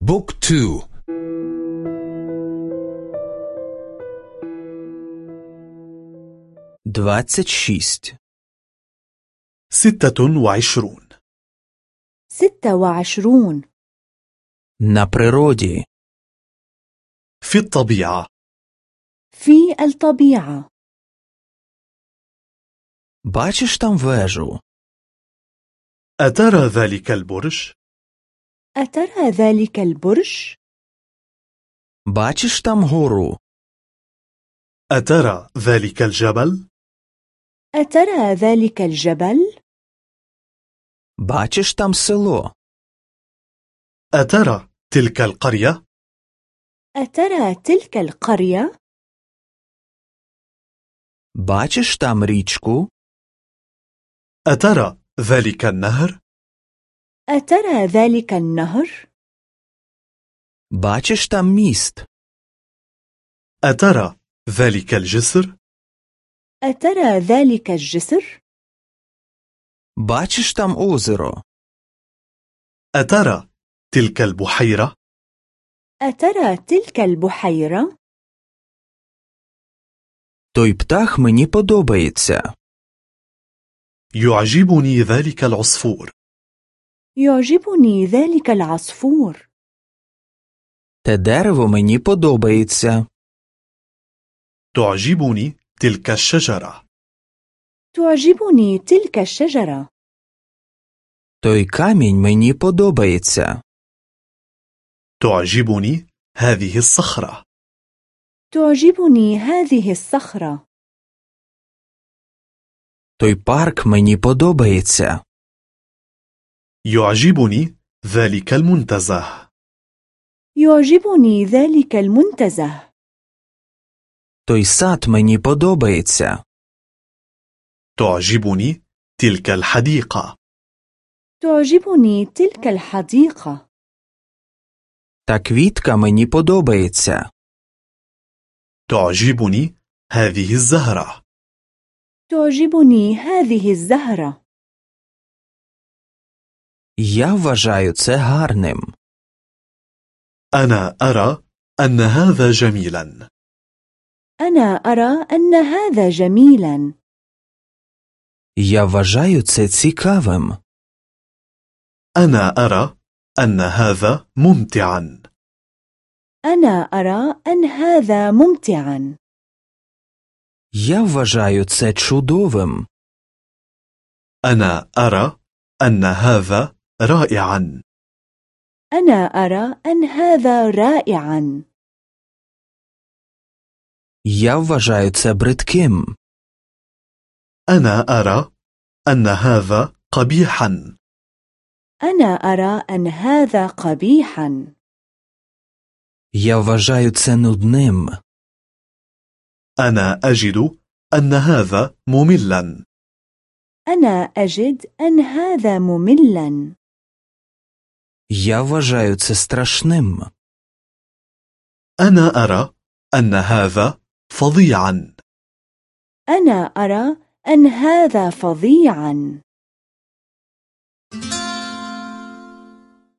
بوك تو двадцать шесть ستة وعشرون ستة وعشرون на природі في الطبيعة في الطبيعة бачиш там вежу أترى ذلك البرج؟ أترى ذلك البرج؟ бачиш там гору أترى ذلك الجبل؟ أترى ذلك الجبل؟ бачиш там село أترى تلك القرية؟ أترى تلك القرية؟ бачиш там річку أترى ذلك النهر؟ أترى ذلك النهر؟ бачиш там міст أترى ذلك الجسر؟ أترى ذلك الجسر؟ бачиш там озеро أترى تلك البحيرة؟ أترى تلك البحيرة؟ той птах мені подобається يعجبني ذلك العصفور يعجبني ذلك العصفور те дерево мені подобається تعجبني تلك الشجرة تعجبني تلك الشجرة той камінь мені подобається تعجبني هذه الصخرة تعجبني هذه الصخرة той парк мені подобається يعجبني ذلك المنتزه يعجبني ذلك المنتزه той сад мені подобається تعجبني تلك الحديقة تعجبني تلك الحديقة та квітка мені подобається تعجبني هذه الزهرة تعجبني هذه الزهرة я вважаю це гарним أنا أرى أن هذا جميلا أنا أرى أن هذا جميلا я вважаю це цікавим أنا أرى أن هذا ممتعا أنا أرى أن هذا ممتعا я вважаю це чудовим أنا أرى أن هذا رائعا أنا أرى أن هذا رائعا я вважаю це бридким أنا أرى أن هذا قبيحا أنا أرى أن هذا قبيحا я вважаю це нудним أنا أجد أن هذا مملا أنا أجد أن هذا مملا я вважаю це страшним أنا أرى أن هذا فظيعا أنا أرى أن هذا فظيعا